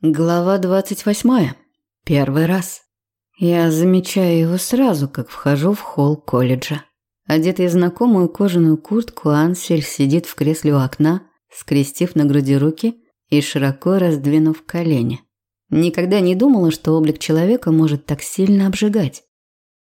Глава двадцать восьмая. Первый раз. Я замечаю его сразу, как вхожу в холл колледжа. Одетый в знакомую кожаную куртку, Ансель сидит в кресле у окна, скрестив на груди руки и широко раздвинув колени. Никогда не думала, что облик человека может так сильно обжигать.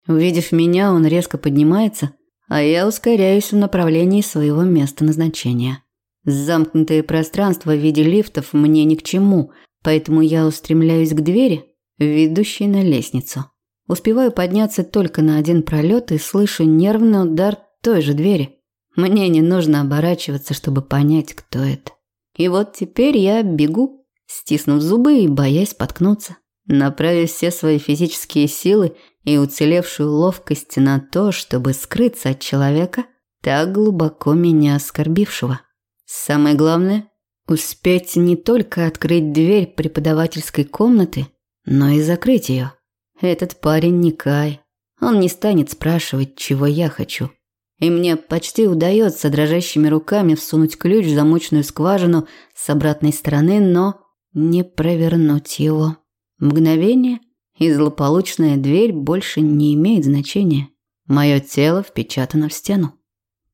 Увидев меня, он резко поднимается, а я ускоряюсь в направлении своего места назначения. Замкнутое пространство в виде лифтов мне ни к чему – поэтому я устремляюсь к двери, ведущей на лестницу. Успеваю подняться только на один пролет и слышу нервный удар той же двери. Мне не нужно оборачиваться, чтобы понять, кто это. И вот теперь я бегу, стиснув зубы и боясь споткнуться, направив все свои физические силы и уцелевшую ловкость на то, чтобы скрыться от человека, так глубоко меня оскорбившего. Самое главное Успеть не только открыть дверь преподавательской комнаты, но и закрыть ее. Этот парень не Кай. Он не станет спрашивать, чего я хочу. И мне почти удается дрожащими руками всунуть ключ в замочную скважину с обратной стороны, но не провернуть его. Мгновение, и злополучная дверь больше не имеет значения. Мое тело впечатано в стену.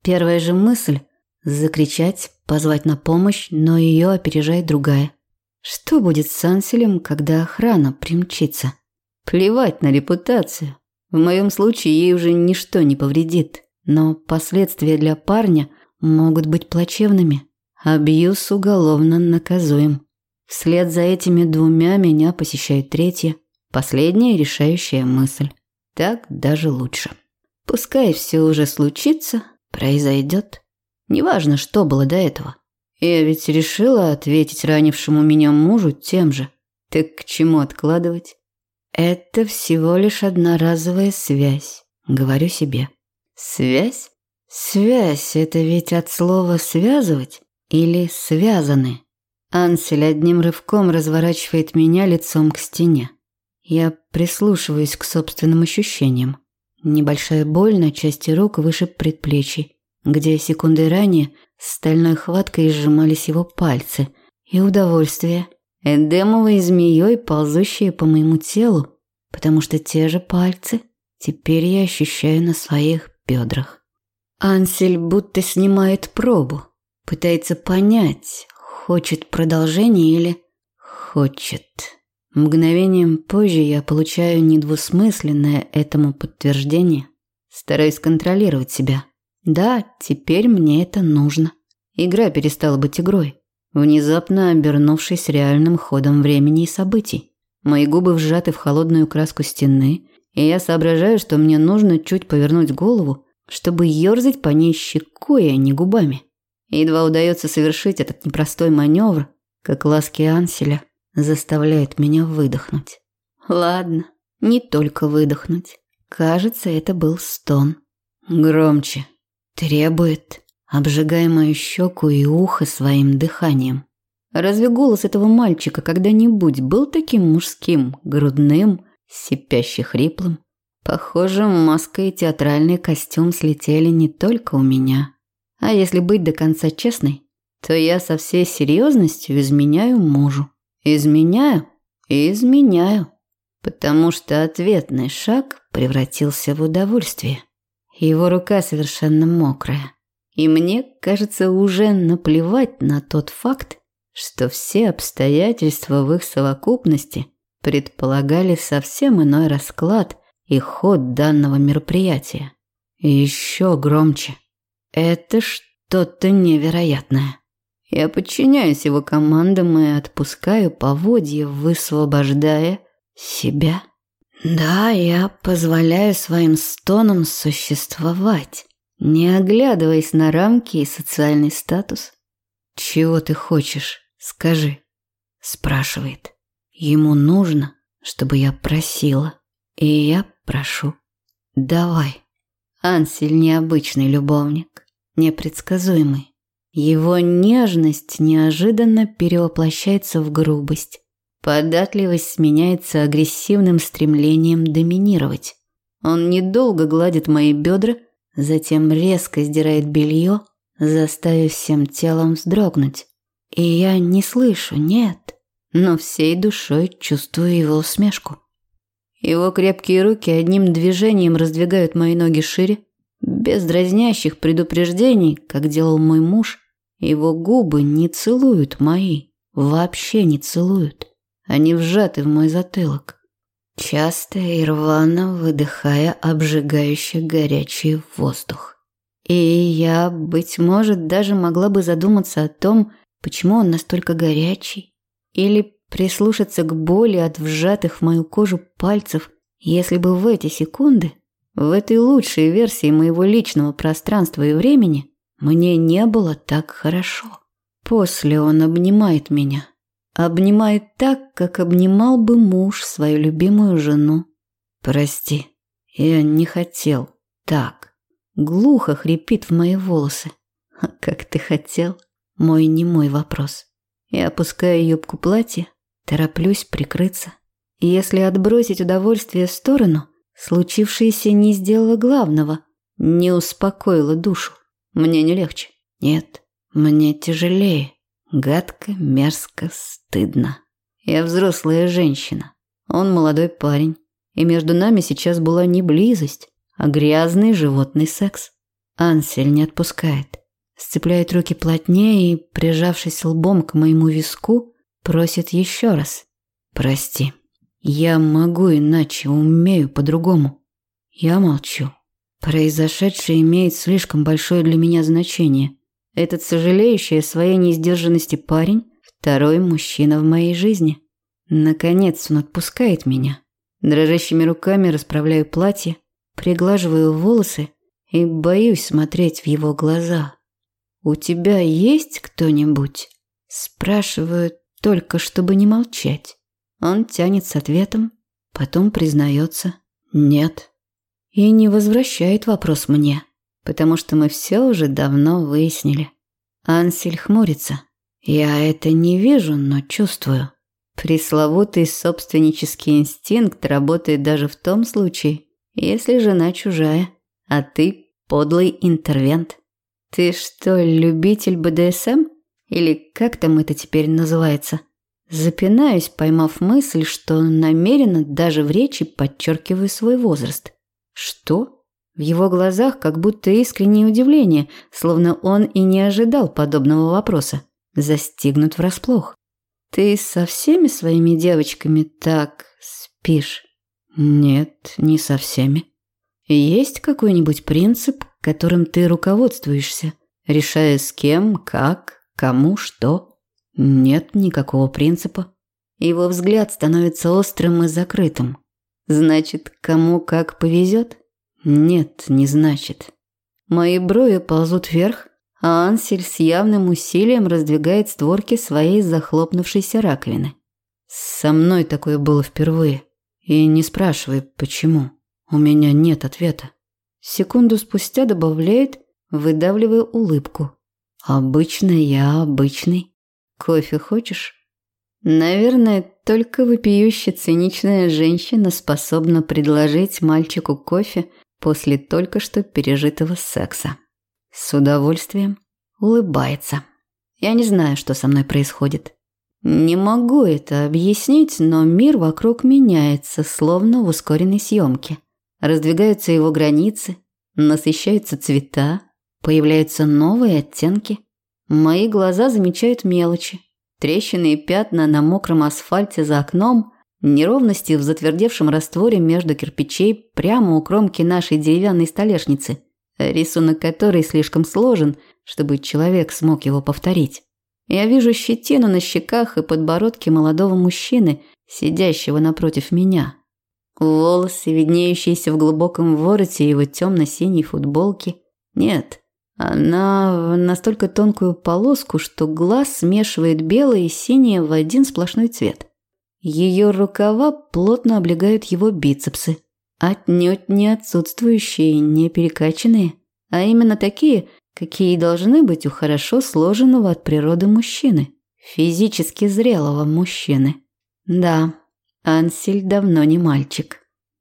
Первая же мысль – закричать позвать на помощь, но ее опережает другая. Что будет с Анселем, когда охрана примчится? Плевать на репутацию. В моем случае ей уже ничто не повредит, но последствия для парня могут быть плачевными. Абьюз уголовно наказуем. Вслед за этими двумя меня посещает третья, последняя решающая мысль. Так даже лучше. Пускай все уже случится, произойдет. Неважно, что было до этого. Я ведь решила ответить ранившему меня мужу тем же. Так к чему откладывать? Это всего лишь одноразовая связь, говорю себе. Связь? Связь – это ведь от слова «связывать» или «связаны». Ансель одним рывком разворачивает меня лицом к стене. Я прислушиваюсь к собственным ощущениям. Небольшая боль на части рук выше предплечий где секунды ранее стальной хваткой сжимались его пальцы, и удовольствие, эдемовой змеей, ползущие по моему телу, потому что те же пальцы теперь я ощущаю на своих бедрах. Ансель будто снимает пробу, пытается понять, хочет продолжение или хочет. Мгновением позже я получаю недвусмысленное этому подтверждение, стараюсь контролировать себя – да, теперь мне это нужно. Игра перестала быть игрой, внезапно обернувшись реальным ходом времени и событий. Мои губы вжаты в холодную краску стены, и я соображаю, что мне нужно чуть повернуть голову, чтобы ерзать по ней щекой, а не губами. Едва удается совершить этот непростой маневр, как ласки Анселя заставляют меня выдохнуть. Ладно, не только выдохнуть. Кажется, это был стон. Громче. Требует, обжигая мою щеку и ухо своим дыханием. Разве голос этого мальчика когда-нибудь был таким мужским, грудным, сипяще хриплым? Похоже, маска и театральный костюм слетели не только у меня. А если быть до конца честной, то я со всей серьезностью изменяю мужу. Изменяю и изменяю. Потому что ответный шаг превратился в удовольствие. Его рука совершенно мокрая. И мне, кажется, уже наплевать на тот факт, что все обстоятельства в их совокупности предполагали совсем иной расклад и ход данного мероприятия. И еще громче. Это что-то невероятное. Я подчиняюсь его командам и отпускаю поводья, высвобождая себя. Да, я позволяю своим стонам существовать, не оглядываясь на рамки и социальный статус. «Чего ты хочешь? Скажи», – спрашивает. Ему нужно, чтобы я просила, и я прошу. «Давай». Ансель необычный любовник, непредсказуемый. Его нежность неожиданно перевоплощается в грубость. Податливость сменяется агрессивным стремлением доминировать. Он недолго гладит мои бедра, затем резко сдирает белье, заставив всем телом вздрогнуть. И я не слышу «нет», но всей душой чувствую его усмешку. Его крепкие руки одним движением раздвигают мои ноги шире, без дразнящих предупреждений, как делал мой муж. Его губы не целуют мои, вообще не целуют. Они вжаты в мой затылок, часто и рвано выдыхая обжигающий горячий воздух. И я, быть может, даже могла бы задуматься о том, почему он настолько горячий, или прислушаться к боли от вжатых в мою кожу пальцев, если бы в эти секунды, в этой лучшей версии моего личного пространства и времени, мне не было так хорошо. После он обнимает меня. Обнимает так, как обнимал бы муж свою любимую жену. Прости, я не хотел так. Глухо хрипит в мои волосы. Как ты хотел? Мой не мой вопрос. Я опускаю юбку платья, Тороплюсь прикрыться. Если отбросить удовольствие в сторону, случившееся не сделало главного, не успокоило душу. Мне не легче. Нет, мне тяжелее. Гадко, мерзко, стыдно. Я взрослая женщина. Он молодой парень. И между нами сейчас была не близость, а грязный животный секс. Ансель не отпускает. Сцепляет руки плотнее и, прижавшись лбом к моему виску, Просит еще раз. Прости. Я могу иначе, умею по-другому. Я молчу. Произошедшее имеет слишком большое для меня значение. Этот сожалеющий о своей неиздержанности парень – второй мужчина в моей жизни. Наконец он отпускает меня. Дрожащими руками расправляю платье, приглаживаю волосы и боюсь смотреть в его глаза. «У тебя есть кто-нибудь?» Спрашивают только чтобы не молчать. Он тянет с ответом, потом признается «нет». И не возвращает вопрос мне, потому что мы все уже давно выяснили. Ансель хмурится. Я это не вижу, но чувствую. Пресловутый собственнический инстинкт работает даже в том случае, если жена чужая, а ты подлый интервент. Ты что, любитель БДСМ? Или как там это теперь называется? Запинаюсь, поймав мысль, что намеренно даже в речи подчеркиваю свой возраст. Что? В его глазах как будто искреннее удивление, словно он и не ожидал подобного вопроса. Застигнут врасплох. Ты со всеми своими девочками так спишь? Нет, не со всеми. Есть какой-нибудь принцип, которым ты руководствуешься, решая с кем, как, Кому что? Нет никакого принципа. Его взгляд становится острым и закрытым. Значит, кому как повезет? Нет, не значит. Мои брови ползут вверх, а Ансель с явным усилием раздвигает створки своей захлопнувшейся раковины. Со мной такое было впервые. И не спрашивай, почему. У меня нет ответа. Секунду спустя добавляет, выдавливая улыбку. Обычно я обычный. Кофе хочешь? Наверное, только вопиюще циничная женщина способна предложить мальчику кофе после только что пережитого секса. С удовольствием улыбается. Я не знаю, что со мной происходит. Не могу это объяснить, но мир вокруг меняется, словно в ускоренной съемке. Раздвигаются его границы, насыщаются цвета, Появляются новые оттенки. Мои глаза замечают мелочи. Трещины и пятна на мокром асфальте за окном, неровности в затвердевшем растворе между кирпичей прямо у кромки нашей деревянной столешницы, рисунок которой слишком сложен, чтобы человек смог его повторить. Я вижу щетину на щеках и подбородке молодого мужчины, сидящего напротив меня. Волосы, виднеющиеся в глубоком вороте его темно-синей футболки. Нет, она в настолько тонкую полоску, что глаз смешивает белое и синее в один сплошной цвет. Ее рукава плотно облегают его бицепсы. Отнюдь не отсутствующие, не перекачанные, а именно такие, какие должны быть у хорошо сложенного от природы мужчины. Физически зрелого мужчины. Да, Ансель давно не мальчик.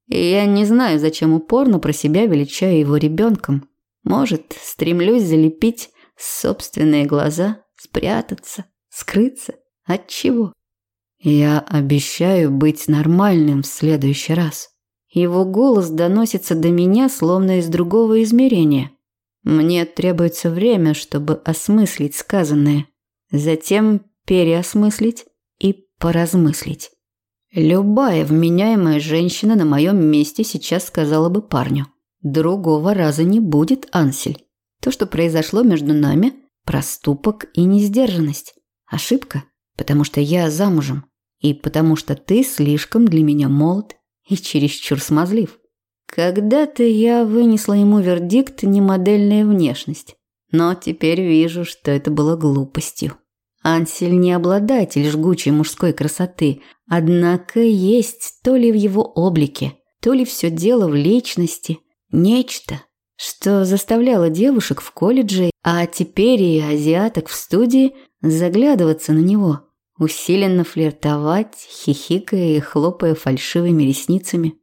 И я не знаю, зачем упорно про себя величаю его ребенком – может, стремлюсь залепить собственные глаза, спрятаться, скрыться. От чего? Я обещаю быть нормальным в следующий раз. Его голос доносится до меня словно из другого измерения. Мне требуется время, чтобы осмыслить сказанное, затем переосмыслить и поразмыслить. Любая вменяемая женщина на моем месте сейчас сказала бы парню. Другого раза не будет, Ансель. То, что произошло между нами – проступок и несдержанность. Ошибка, потому что я замужем. И потому что ты слишком для меня молод и чересчур смазлив. Когда-то я вынесла ему вердикт «немодельная внешность», но теперь вижу, что это было глупостью. Ансель не обладатель жгучей мужской красоты, однако есть то ли в его облике, то ли все дело в личности, нечто, что заставляло девушек в колледже, а теперь и азиаток в студии заглядываться на него, усиленно флиртовать, хихикая и хлопая фальшивыми ресницами.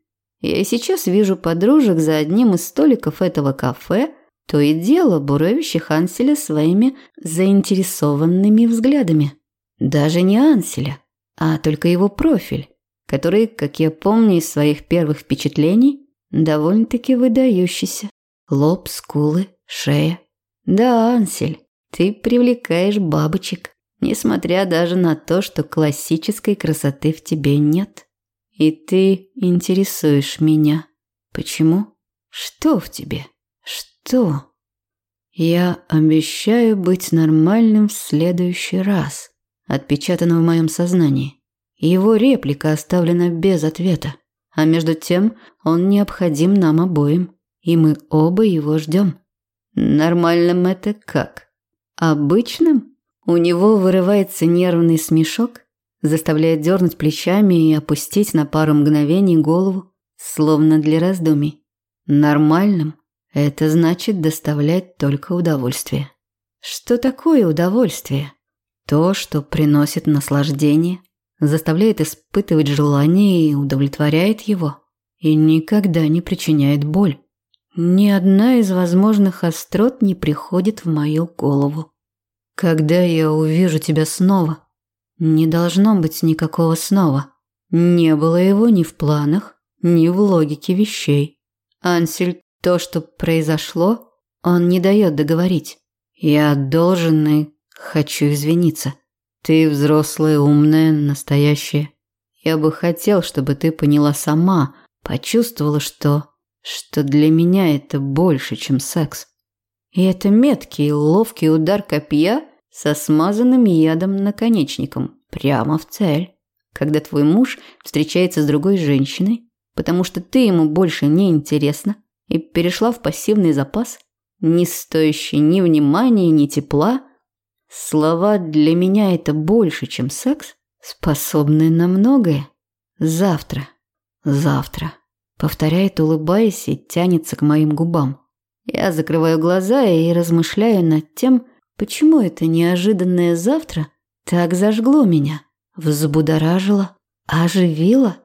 Я сейчас вижу подружек за одним из столиков этого кафе, то и дело буровящих Анселя своими заинтересованными взглядами. Даже не Анселя, а только его профиль, который, как я помню из своих первых впечатлений, довольно-таки выдающийся. Лоб, скулы, шея. Да, Ансель, ты привлекаешь бабочек, несмотря даже на то, что классической красоты в тебе нет. И ты интересуешь меня. Почему? Что в тебе? Что? Я обещаю быть нормальным в следующий раз. Отпечатано в моем сознании. Его реплика оставлена без ответа. А между тем он необходим нам обоим. И мы оба его ждем. Нормальным это как? Обычным? У него вырывается нервный смешок, заставляет дернуть плечами и опустить на пару мгновений голову, словно для раздумий. Нормальным – это значит доставлять только удовольствие. Что такое удовольствие? То, что приносит наслаждение, заставляет испытывать желание и удовлетворяет его, и никогда не причиняет боль. Ни одна из возможных острот не приходит в мою голову. Когда я увижу тебя снова – не должно быть никакого снова. Не было его ни в планах, ни в логике вещей. Ансель, то, что произошло, он не дает договорить. Я должен и хочу извиниться. Ты взрослая, умная, настоящая. Я бы хотел, чтобы ты поняла сама, почувствовала, что... что для меня это больше, чем секс. И это меткий, ловкий удар копья со смазанным ядом наконечником, прямо в цель. Когда твой муж встречается с другой женщиной, потому что ты ему больше не интересна и перешла в пассивный запас, не стоящий ни внимания, ни тепла, слова «для меня это больше, чем секс» способны на многое. Завтра, завтра, повторяет, улыбаясь и тянется к моим губам. Я закрываю глаза и размышляю над тем, Почему это неожиданное завтра так зажгло меня, взбудоражило, оживило?